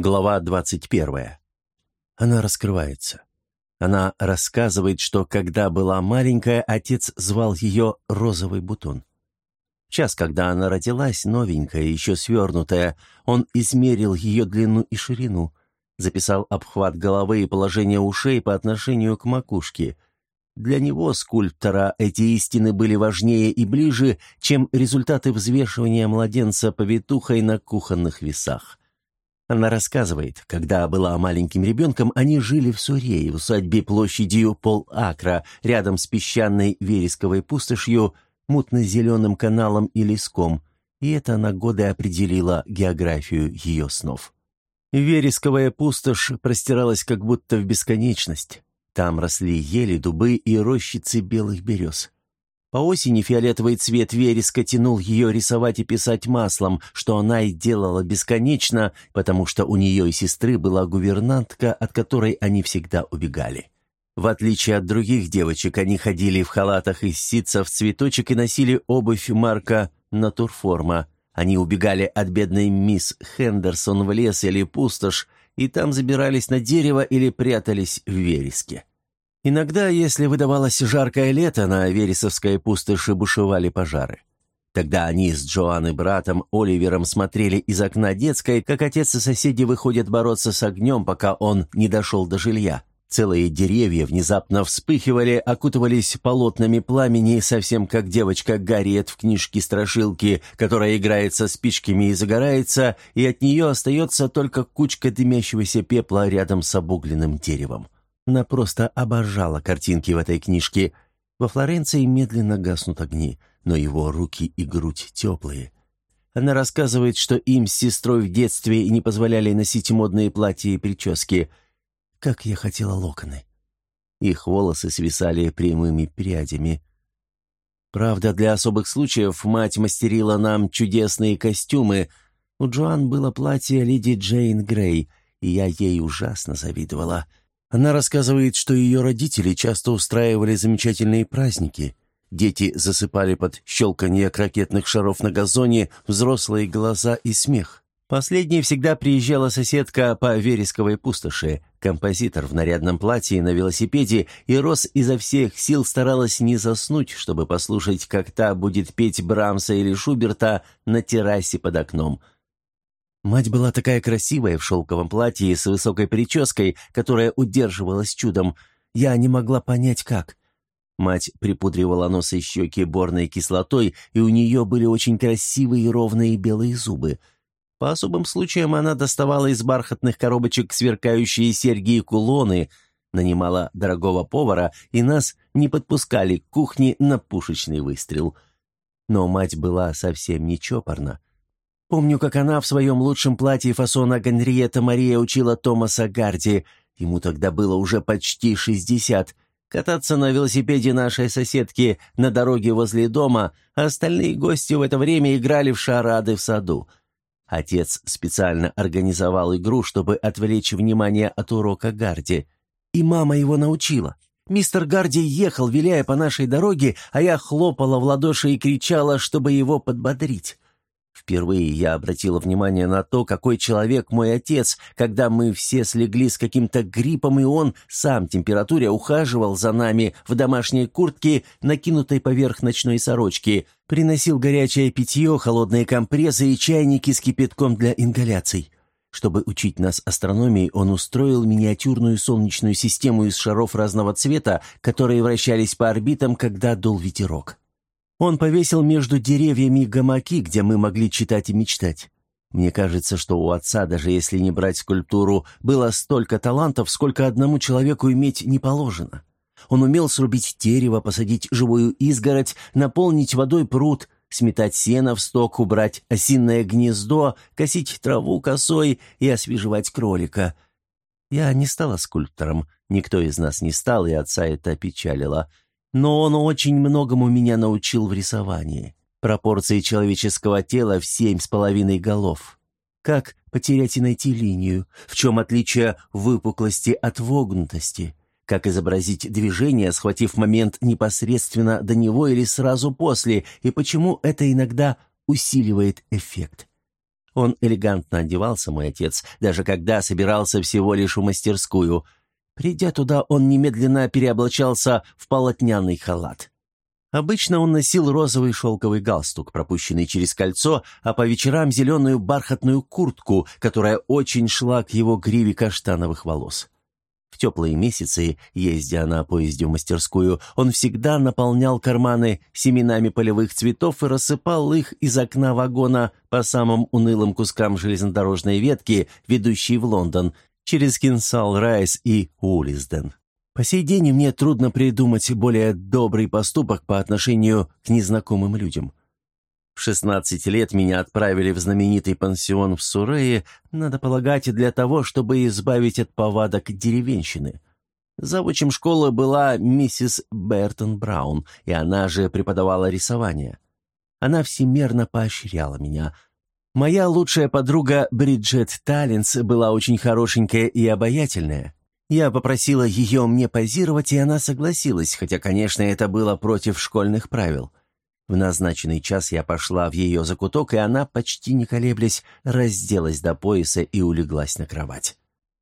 Глава 21. Она раскрывается. Она рассказывает, что когда была маленькая, отец звал ее «розовый бутон». В час, когда она родилась, новенькая, еще свернутая, он измерил ее длину и ширину, записал обхват головы и положение ушей по отношению к макушке. Для него, скульптора, эти истины были важнее и ближе, чем результаты взвешивания младенца повитухой на кухонных весах. Она рассказывает, когда была маленьким ребенком, они жили в Сурее, в усадьбе площадью полакра, рядом с песчаной вересковой пустошью, мутно-зеленым каналом и леском, и это на годы определило географию ее снов. Вересковая пустошь простиралась как будто в бесконечность. Там росли ели, дубы и рощицы белых берез. По осени фиолетовый цвет вереска тянул ее рисовать и писать маслом, что она и делала бесконечно, потому что у нее и сестры была гувернантка, от которой они всегда убегали. В отличие от других девочек, они ходили в халатах из ситцев цветочек и носили обувь марка «Натурформа». Они убегали от бедной мисс Хендерсон в лес или пустошь, и там забирались на дерево или прятались в вереске. Иногда, если выдавалось жаркое лето, на Вересовской пустоши бушевали пожары. Тогда они с Джоанной братом Оливером смотрели из окна детской, как отец и соседи выходят бороться с огнем, пока он не дошел до жилья. Целые деревья внезапно вспыхивали, окутывались полотнами пламени, совсем как девочка Гарриет в книжке «Страшилки», которая играет со спичками и загорается, и от нее остается только кучка дымящегося пепла рядом с обугленным деревом. Она просто обожала картинки в этой книжке. Во Флоренции медленно гаснут огни, но его руки и грудь теплые. Она рассказывает, что им с сестрой в детстве не позволяли носить модные платья и прически. Как я хотела локоны. Их волосы свисали прямыми прядями. Правда, для особых случаев мать мастерила нам чудесные костюмы. У Джоан было платье леди Джейн Грей, и я ей ужасно завидовала. Она рассказывает, что ее родители часто устраивали замечательные праздники. Дети засыпали под щелканье ракетных шаров на газоне, взрослые глаза и смех. Последней всегда приезжала соседка по вересковой пустоши, композитор в нарядном платье на велосипеде, и Рос изо всех сил старалась не заснуть, чтобы послушать, как та будет петь Брамса или Шуберта на террасе под окном – Мать была такая красивая в шелковом платье с высокой прической, которая удерживалась чудом. Я не могла понять, как. Мать припудривала нос и щеки борной кислотой, и у нее были очень красивые ровные белые зубы. По особым случаям она доставала из бархатных коробочек сверкающие серьги и кулоны, нанимала дорогого повара, и нас не подпускали к кухне на пушечный выстрел. Но мать была совсем не чопорна. Помню, как она в своем лучшем платье фасона Генриетта Мария учила Томаса Гарди, ему тогда было уже почти шестьдесят, кататься на велосипеде нашей соседки на дороге возле дома, а остальные гости в это время играли в шарады в саду. Отец специально организовал игру, чтобы отвлечь внимание от урока Гарди. И мама его научила. Мистер Гарди ехал, виляя по нашей дороге, а я хлопала в ладоши и кричала, чтобы его подбодрить. Впервые я обратила внимание на то, какой человек мой отец, когда мы все слегли с каким-то гриппом, и он, сам температуре, ухаживал за нами в домашней куртке, накинутой поверх ночной сорочки, приносил горячее питье, холодные компрессы и чайники с кипятком для ингаляций. Чтобы учить нас астрономии, он устроил миниатюрную солнечную систему из шаров разного цвета, которые вращались по орбитам, когда дул ветерок. Он повесил между деревьями гамаки, где мы могли читать и мечтать. Мне кажется, что у отца, даже если не брать скульптуру, было столько талантов, сколько одному человеку иметь не положено. Он умел срубить дерево, посадить живую изгородь, наполнить водой пруд, сметать сено в сток, убрать осинное гнездо, косить траву косой и освежевать кролика. Я не стала скульптором, никто из нас не стал, и отца это печалило но он очень многому меня научил в рисовании. Пропорции человеческого тела в семь с половиной голов. Как потерять и найти линию, в чем отличие выпуклости от вогнутости, как изобразить движение, схватив момент непосредственно до него или сразу после, и почему это иногда усиливает эффект. Он элегантно одевался, мой отец, даже когда собирался всего лишь в мастерскую. Придя туда, он немедленно переоблачался в полотняный халат. Обычно он носил розовый шелковый галстук, пропущенный через кольцо, а по вечерам зеленую бархатную куртку, которая очень шла к его гриве каштановых волос. В теплые месяцы, ездя на поезде в мастерскую, он всегда наполнял карманы семенами полевых цветов и рассыпал их из окна вагона по самым унылым кускам железнодорожной ветки, ведущей в Лондон, через Кинсал Райс и Улисден. По сей день мне трудно придумать более добрый поступок по отношению к незнакомым людям. В 16 лет меня отправили в знаменитый пансион в Сурее, надо полагать, для того, чтобы избавить от повадок деревенщины. Завучем школы была миссис Бертон Браун, и она же преподавала рисование. Она всемерно поощряла меня. Моя лучшая подруга Бриджет Таллинс была очень хорошенькая и обаятельная. Я попросила ее мне позировать, и она согласилась, хотя, конечно, это было против школьных правил. В назначенный час я пошла в ее закуток, и она, почти не колеблясь, разделась до пояса и улеглась на кровать.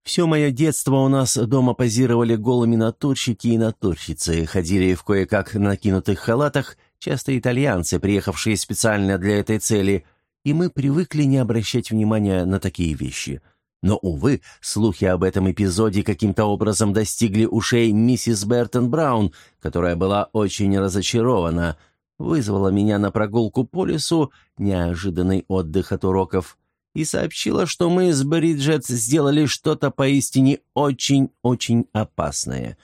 Все мое детство у нас дома позировали голыми натурщики и натурщицы, ходили в кое-как накинутых халатах, часто итальянцы, приехавшие специально для этой цели, и мы привыкли не обращать внимания на такие вещи. Но, увы, слухи об этом эпизоде каким-то образом достигли ушей миссис Бертон Браун, которая была очень разочарована – вызвала меня на прогулку по лесу, неожиданный отдых от уроков, и сообщила, что мы с Бриджет сделали что-то поистине очень-очень опасное.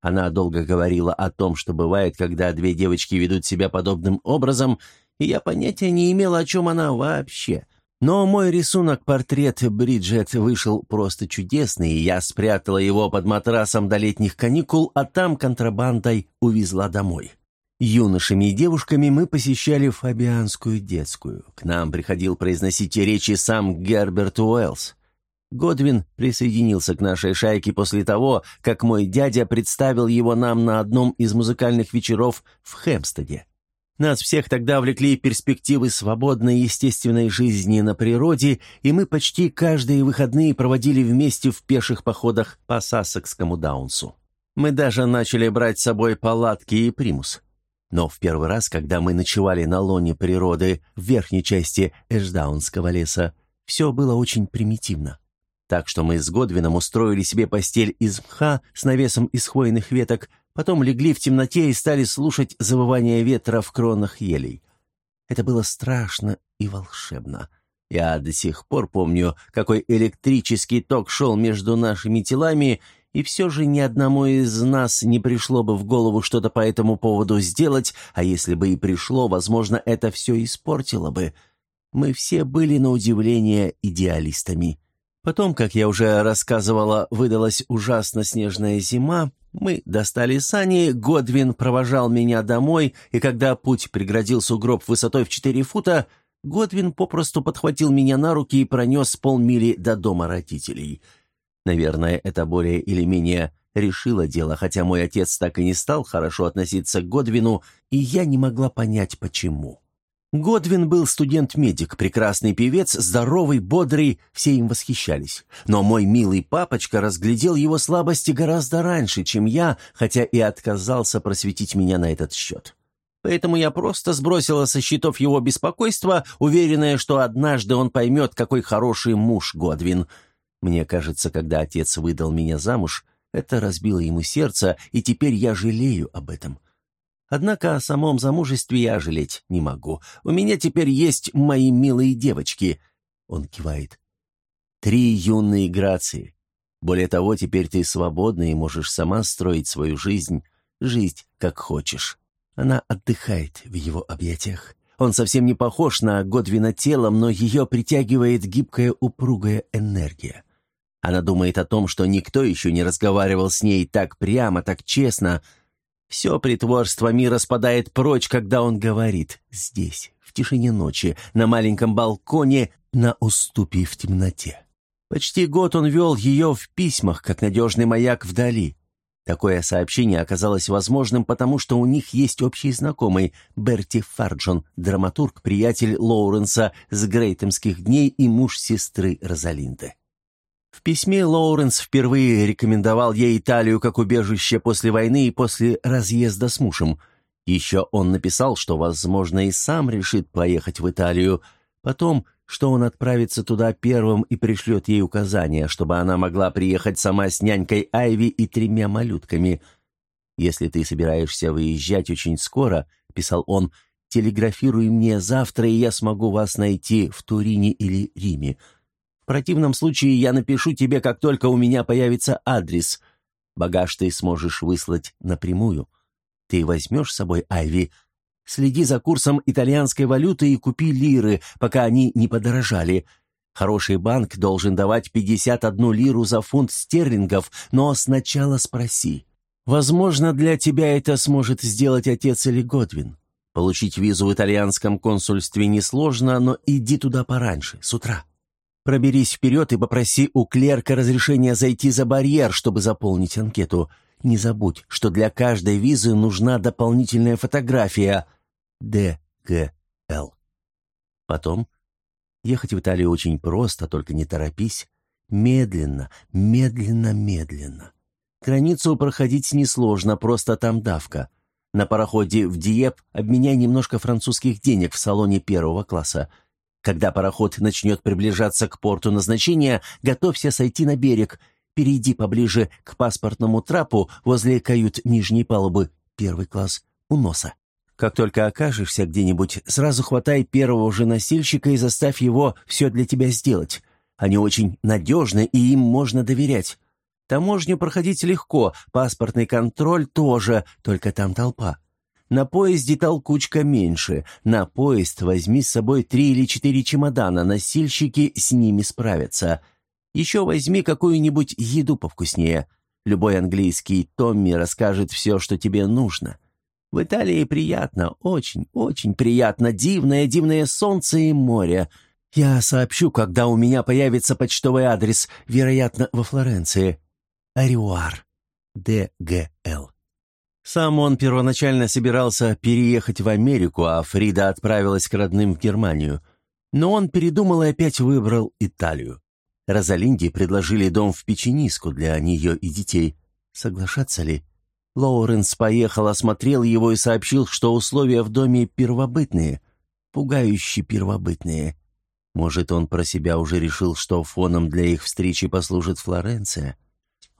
Она долго говорила о том, что бывает, когда две девочки ведут себя подобным образом, и я понятия не имела, о чем она вообще. Но мой рисунок-портрет Бриджет вышел просто чудесный, и я спрятала его под матрасом до летних каникул, а там контрабандой увезла домой. Юношами и девушками мы посещали Фабианскую детскую. К нам приходил произносить речи сам Герберт Уэллс. Годвин присоединился к нашей шайке после того, как мой дядя представил его нам на одном из музыкальных вечеров в Хэмстеде. Нас всех тогда влекли перспективы свободной естественной жизни на природе, и мы почти каждые выходные проводили вместе в пеших походах по Сассекскому Даунсу. Мы даже начали брать с собой палатки и примус. Но в первый раз, когда мы ночевали на лоне природы в верхней части Эшдаунского леса, все было очень примитивно. Так что мы с Годвином устроили себе постель из мха с навесом из хвойных веток, потом легли в темноте и стали слушать завывание ветра в кронах елей. Это было страшно и волшебно. Я до сих пор помню, какой электрический ток шел между нашими телами, и все же ни одному из нас не пришло бы в голову что-то по этому поводу сделать, а если бы и пришло, возможно, это все испортило бы. Мы все были, на удивление, идеалистами. Потом, как я уже рассказывала, выдалась ужасно снежная зима, мы достали сани, Годвин провожал меня домой, и когда путь преградил сугроб высотой в четыре фута, Годвин попросту подхватил меня на руки и пронес полмили до дома родителей — Наверное, это более или менее решило дело, хотя мой отец так и не стал хорошо относиться к Годвину, и я не могла понять, почему. Годвин был студент-медик, прекрасный певец, здоровый, бодрый, все им восхищались. Но мой милый папочка разглядел его слабости гораздо раньше, чем я, хотя и отказался просветить меня на этот счет. Поэтому я просто сбросила со счетов его беспокойство, уверенная, что однажды он поймет, какой хороший муж Годвин — мне кажется, когда отец выдал меня замуж, это разбило ему сердце, и теперь я жалею об этом. Однако о самом замужестве я жалеть не могу. У меня теперь есть мои милые девочки. Он кивает. Три юные грации. Более того, теперь ты свободна и можешь сама строить свою жизнь, жить как хочешь. Она отдыхает в его объятиях. Он совсем не похож на Годвина телом, но ее притягивает гибкая упругая энергия. Она думает о том, что никто еще не разговаривал с ней так прямо, так честно. Все притворство мира спадает прочь, когда он говорит «здесь, в тишине ночи, на маленьком балконе, на уступе в темноте». Почти год он вел ее в письмах, как надежный маяк вдали. Такое сообщение оказалось возможным, потому что у них есть общий знакомый Берти Фарджон, драматург, приятель Лоуренса с Грейтемских дней и муж сестры Розалинды. В письме Лоуренс впервые рекомендовал ей Италию как убежище после войны и после разъезда с мужем. Еще он написал, что, возможно, и сам решит поехать в Италию. Потом что он отправится туда первым и пришлет ей указания, чтобы она могла приехать сама с нянькой Айви и тремя малютками. «Если ты собираешься выезжать очень скоро», — писал он, — «телеграфируй мне завтра, и я смогу вас найти в Турине или Риме. В противном случае я напишу тебе, как только у меня появится адрес. Багаж ты сможешь выслать напрямую. Ты возьмешь с собой Айви, Следи за курсом итальянской валюты и купи лиры, пока они не подорожали. Хороший банк должен давать 51 лиру за фунт стерлингов, но сначала спроси. Возможно, для тебя это сможет сделать отец или Годвин. Получить визу в итальянском консульстве несложно, но иди туда пораньше, с утра. Проберись вперед и попроси у клерка разрешения зайти за барьер, чтобы заполнить анкету. Не забудь, что для каждой визы нужна дополнительная фотография ДГЛ. Потом ехать в Италию очень просто, только не торопись. Медленно, медленно, медленно. Границу проходить несложно, просто там давка. На пароходе в Диеп обменяй немножко французских денег в салоне первого класса. Когда пароход начнет приближаться к порту назначения, готовься сойти на берег – Перейди поближе к паспортному трапу возле кают нижней палубы, первый класс, у носа. Как только окажешься где-нибудь, сразу хватай первого же носильщика и заставь его все для тебя сделать. Они очень надежны, и им можно доверять. Таможню проходить легко, паспортный контроль тоже, только там толпа. На поезде толкучка меньше. На поезд возьми с собой три или четыре чемодана, носильщики с ними справятся. Еще возьми какую-нибудь еду повкуснее. Любой английский Томми расскажет все, что тебе нужно. В Италии приятно, очень, очень приятно, дивное, дивное солнце и море. Я сообщу, когда у меня появится почтовый адрес, вероятно, во Флоренции. Ариуар. ДГЛ. Сам он первоначально собирался переехать в Америку, а Фрида отправилась к родным в Германию. Но он передумал и опять выбрал Италию. Розалинде предложили дом в Печениску для нее и детей. Соглашаться ли? Лоуренс поехал, осмотрел его и сообщил, что условия в доме первобытные, пугающе первобытные. Может, он про себя уже решил, что фоном для их встречи послужит Флоренция?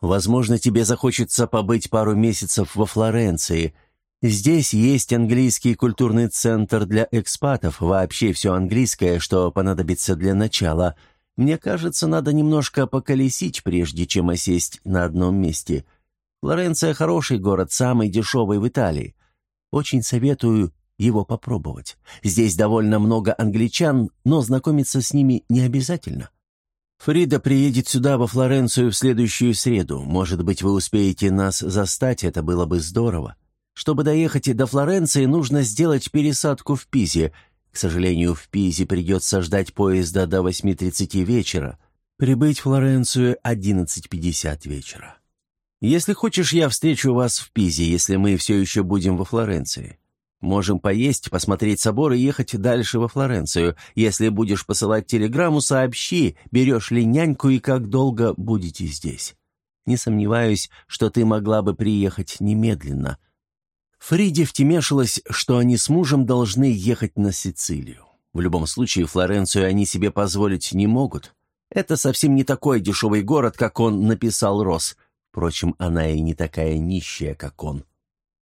Возможно, тебе захочется побыть пару месяцев во Флоренции. Здесь есть английский культурный центр для экспатов, вообще все английское, что понадобится для начала – мне кажется, надо немножко поколесить, прежде чем осесть на одном месте. Флоренция – хороший город, самый дешевый в Италии. Очень советую его попробовать. Здесь довольно много англичан, но знакомиться с ними не обязательно. Фрида приедет сюда, во Флоренцию, в следующую среду. Может быть, вы успеете нас застать, это было бы здорово. Чтобы доехать до Флоренции, нужно сделать пересадку в Пизе – к сожалению, в Пизе придется ждать поезда до 8.30 вечера. Прибыть в Флоренцию 11.50 вечера. Если хочешь, я встречу вас в Пизе, если мы все еще будем во Флоренции. Можем поесть, посмотреть собор и ехать дальше во Флоренцию. Если будешь посылать телеграмму, сообщи, берешь ли няньку и как долго будете здесь. Не сомневаюсь, что ты могла бы приехать немедленно. Фриде втемешилось, что они с мужем должны ехать на Сицилию. В любом случае, Флоренцию они себе позволить не могут. Это совсем не такой дешевый город, как он написал Рос. Впрочем, она и не такая нищая, как он.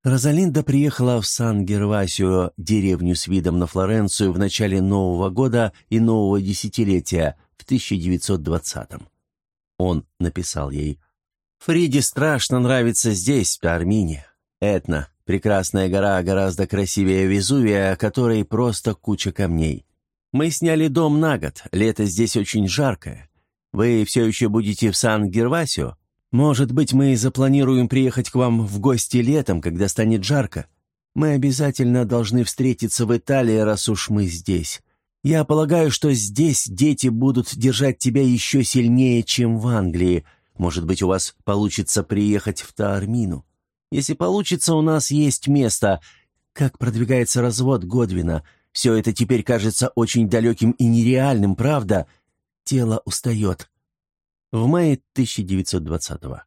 Розалинда приехала в Сан-Гервасио, деревню с видом на Флоренцию, в начале Нового года и нового десятилетия, в 1920-м. Он написал ей, «Фриде страшно нравится здесь, в Армине. Этна, Прекрасная гора гораздо красивее Везувия, которой просто куча камней. Мы сняли дом на год, лето здесь очень жаркое. Вы все еще будете в Сан-Гервасио? Может быть, мы запланируем приехать к вам в гости летом, когда станет жарко? Мы обязательно должны встретиться в Италии, раз уж мы здесь. Я полагаю, что здесь дети будут держать тебя еще сильнее, чем в Англии. Может быть, у вас получится приехать в Таармину. Если получится, у нас есть место. Как продвигается развод Годвина? Все это теперь кажется очень далеким и нереальным, правда? Тело устает. В мае 1920-го.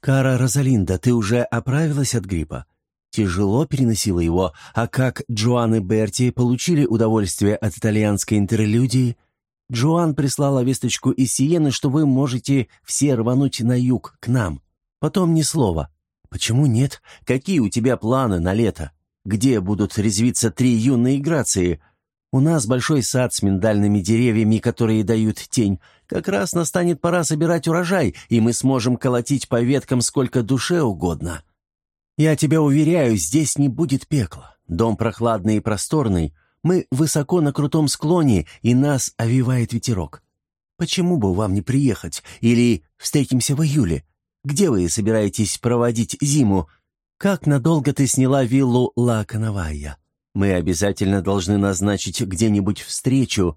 «Кара Розалинда, ты уже оправилась от гриппа?» Тяжело переносила его, а как Джоан и Берти получили удовольствие от итальянской интерлюдии? Джоан прислала весточку из Сиены, что вы можете все рвануть на юг, к нам. Потом ни слова. Почему нет? Какие у тебя планы на лето? Где будут резвиться три юные грации? У нас большой сад с миндальными деревьями, которые дают тень. Как раз настанет пора собирать урожай, и мы сможем колотить по веткам сколько душе угодно. Я тебя уверяю, здесь не будет пекла. Дом прохладный и просторный. Мы высоко на крутом склоне, и нас овивает ветерок. Почему бы вам не приехать? Или встретимся в июле? Где вы собираетесь проводить зиму? Как надолго ты сняла виллу Ла Канавайя? Мы обязательно должны назначить где-нибудь встречу.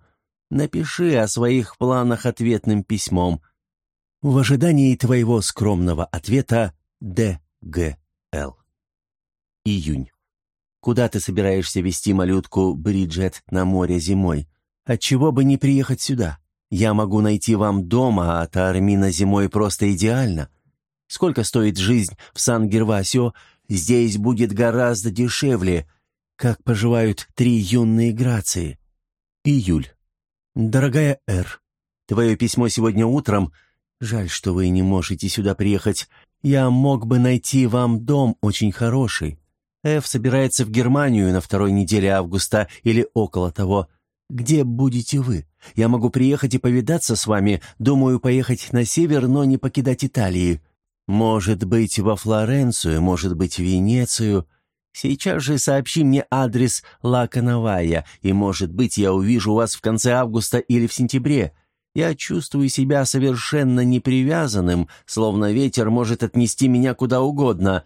Напиши о своих планах ответным письмом. В ожидании твоего скромного ответа Д. Г. Л. Июнь. Куда ты собираешься вести малютку Бриджет на море зимой? Отчего бы не приехать сюда? Я могу найти вам дома, а Таармина зимой просто идеально. Сколько стоит жизнь в Сан-Гервасио? Здесь будет гораздо дешевле. Как поживают три юные грации? Июль. Дорогая Эр, твое письмо сегодня утром. Жаль, что вы не можете сюда приехать. Я мог бы найти вам дом очень хороший. Эф собирается в Германию на второй неделе августа или около того. Где будете вы? Я могу приехать и повидаться с вами. Думаю, поехать на север, но не покидать Италии. Может быть, во Флоренцию, может быть, Венецию. Сейчас же сообщи мне адрес Ла Канавая, и, может быть, я увижу вас в конце августа или в сентябре. Я чувствую себя совершенно непривязанным, словно ветер может отнести меня куда угодно.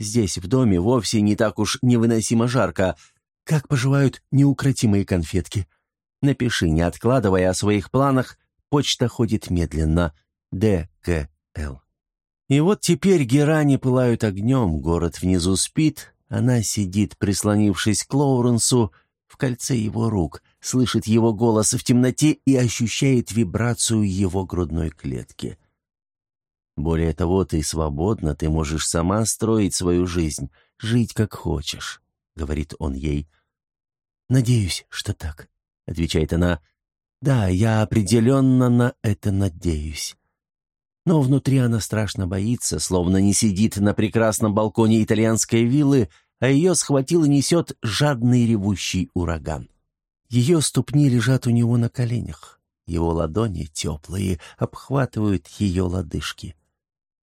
Здесь, в доме, вовсе не так уж невыносимо жарко. Как поживают неукротимые конфетки? Напиши, не откладывая о своих планах, почта ходит медленно. Д. К. Л. И вот теперь герани пылают огнем, город внизу спит, она сидит, прислонившись к Лоуренсу, в кольце его рук, слышит его голос в темноте и ощущает вибрацию его грудной клетки. Более того, ты свободна, ты можешь сама строить свою жизнь, жить как хочешь, — говорит он ей. «Надеюсь, что так», — отвечает она. «Да, я определенно на это надеюсь». Но внутри она страшно боится, словно не сидит на прекрасном балконе итальянской виллы, а ее схватил и несет жадный ревущий ураган. Ее ступни лежат у него на коленях. Его ладони, теплые, обхватывают ее лодыжки.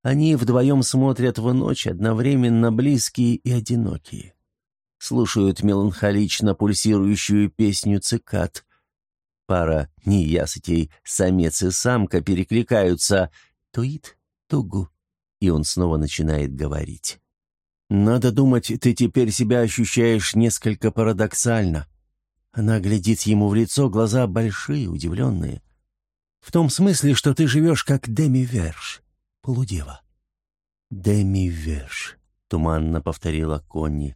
Они вдвоем смотрят в ночь, одновременно близкие и одинокие. Слушают меланхолично пульсирующую песню цикад. Пара неясытей, самец и самка перекликаются — Туит, тугу. И он снова начинает говорить. «Надо думать, ты теперь себя ощущаешь несколько парадоксально». Она глядит ему в лицо, глаза большие, удивленные. «В том смысле, что ты живешь как Деми-Верш, полудева». «Деми-Верш», — туманно повторила Конни.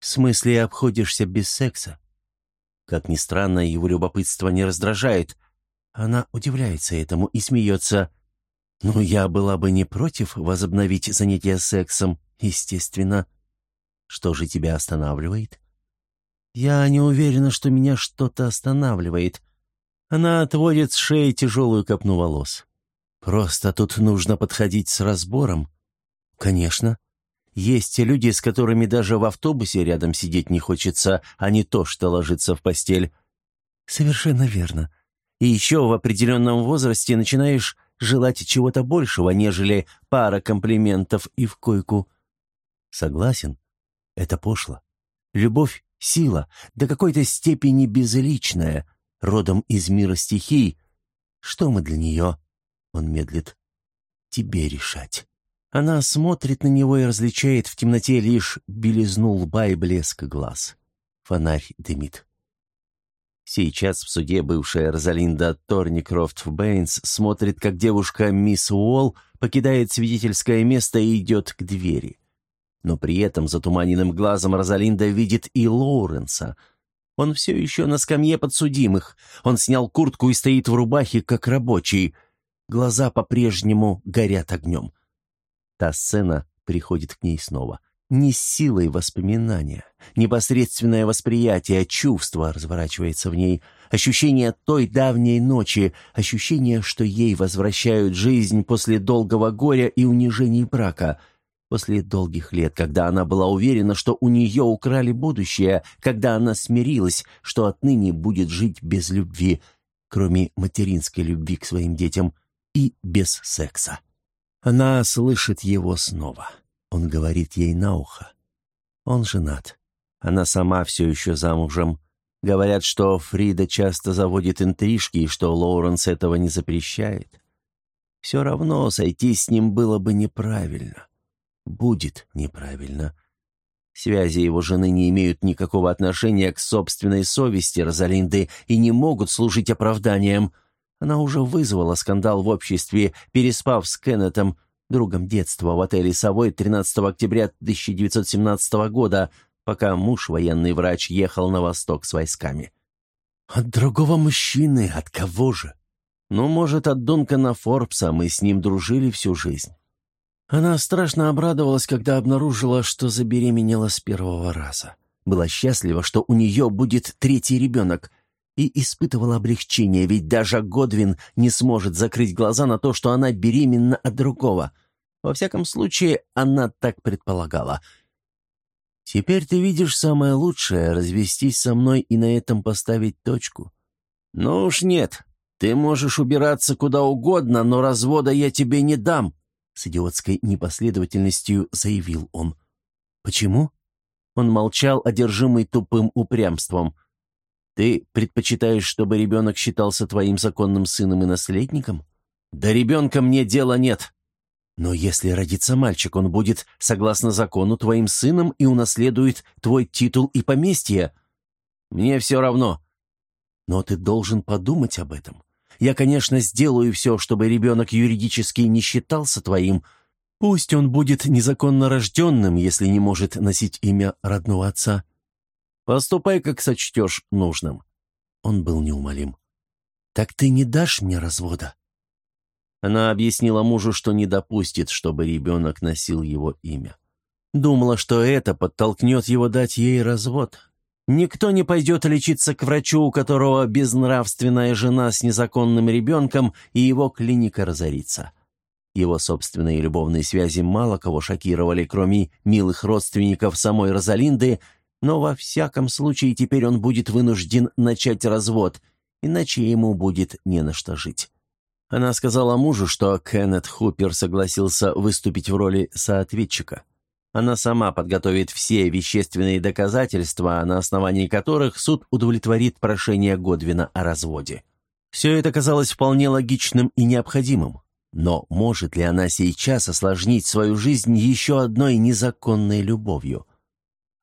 «В смысле, обходишься без секса?» Как ни странно, его любопытство не раздражает. Она удивляется этому и смеется. Ну, я была бы не против возобновить занятия сексом, естественно. Что же тебя останавливает? Я не уверена, что меня что-то останавливает. Она отводит с шеи тяжелую копну волос. Просто тут нужно подходить с разбором. Конечно. Есть люди, с которыми даже в автобусе рядом сидеть не хочется, а не то, что ложиться в постель. Совершенно верно. И еще в определенном возрасте начинаешь желать чего-то большего, нежели пара комплиментов и в койку. Согласен, это пошло. Любовь — сила, до какой-то степени безличная, родом из мира стихий. Что мы для нее? Он медлит. Тебе решать. Она смотрит на него и различает в темноте лишь белизну лба и блеск глаз. Фонарь дымит. Сейчас в суде бывшая Розалинда Торникрофт Бэйнс смотрит, как девушка мисс Уолл покидает свидетельское место и идет к двери. Но при этом затуманенным глазом Розалинда видит и Лоуренса. Он все еще на скамье подсудимых. Он снял куртку и стоит в рубахе, как рабочий. Глаза по-прежнему горят огнем. Та сцена приходит к ней снова — не силой воспоминания. Непосредственное восприятие, чувство разворачивается в ней. Ощущение той давней ночи, ощущение, что ей возвращают жизнь после долгого горя и унижений брака. После долгих лет, когда она была уверена, что у нее украли будущее, когда она смирилась, что отныне будет жить без любви, кроме материнской любви к своим детям, и без секса. Она слышит его снова. — он говорит ей на ухо. Он женат. Она сама все еще замужем. Говорят, что Фрида часто заводит интрижки и что Лоуренс этого не запрещает. Все равно сойти с ним было бы неправильно. Будет неправильно. Связи его жены не имеют никакого отношения к собственной совести Розалинды и не могут служить оправданием. Она уже вызвала скандал в обществе, переспав с Кеннетом, другом детства в отеле «Совой» 13 октября 1917 года, пока муж, военный врач, ехал на восток с войсками. «От другого мужчины? От кого же?» «Ну, может, от Дункана Форбса, мы с ним дружили всю жизнь». Она страшно обрадовалась, когда обнаружила, что забеременела с первого раза. Была счастлива, что у нее будет третий ребенок — и испытывала облегчение, ведь даже Годвин не сможет закрыть глаза на то, что она беременна от другого. Во всяком случае, она так предполагала. «Теперь ты видишь самое лучшее — развестись со мной и на этом поставить точку». «Ну уж нет. Ты можешь убираться куда угодно, но развода я тебе не дам», — с идиотской непоследовательностью заявил он. «Почему?» Он молчал, одержимый тупым упрямством. Ты предпочитаешь, чтобы ребенок считался твоим законным сыном и наследником? Да ребенка мне дела нет. Но если родится мальчик, он будет, согласно закону, твоим сыном и унаследует твой титул и поместье. Мне все равно. Но ты должен подумать об этом. Я, конечно, сделаю все, чтобы ребенок юридически не считался твоим. Пусть он будет незаконно рожденным, если не может носить имя родного отца. Поступай, как сочтешь нужным». Он был неумолим. «Так ты не дашь мне развода?» Она объяснила мужу, что не допустит, чтобы ребенок носил его имя. Думала, что это подтолкнет его дать ей развод. Никто не пойдет лечиться к врачу, у которого безнравственная жена с незаконным ребенком, и его клиника разорится. Его собственные любовные связи мало кого шокировали, кроме милых родственников самой Розалинды, но во всяком случае теперь он будет вынужден начать развод, иначе ему будет не на что жить. Она сказала мужу, что Кеннет Хупер согласился выступить в роли соответчика. Она сама подготовит все вещественные доказательства, на основании которых суд удовлетворит прошение Годвина о разводе. Все это казалось вполне логичным и необходимым. Но может ли она сейчас осложнить свою жизнь еще одной незаконной любовью?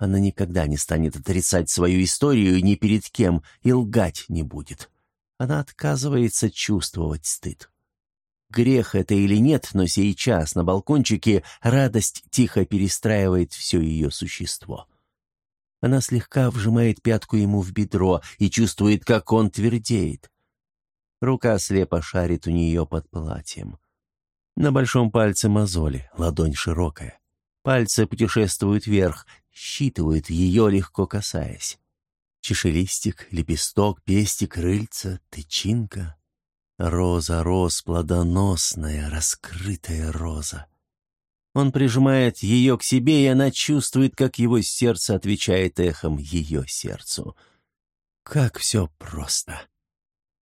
Она никогда не станет отрицать свою историю ни перед кем и лгать не будет. Она отказывается чувствовать стыд. Грех это или нет, но сейчас на балкончике радость тихо перестраивает все ее существо. Она слегка вжимает пятку ему в бедро и чувствует, как он твердеет. Рука слепо шарит у нее под платьем. На большом пальце мозоли, ладонь широкая. Пальцы путешествуют вверх, считывают ее, легко касаясь. Чешелистик, лепесток, пестик, рыльца, тычинка. Роза, роз, плодоносная, раскрытая роза. Он прижимает ее к себе, и она чувствует, как его сердце отвечает эхом ее сердцу. Как все просто.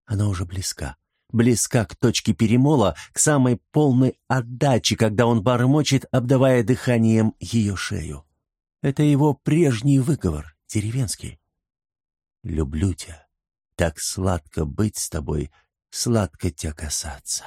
Она уже близка. Близка к точке перемола, к самой полной отдаче, когда он бормочет, обдавая дыханием ее шею. Это его прежний выговор, деревенский. «Люблю тебя. Так сладко быть с тобой, сладко тебя касаться».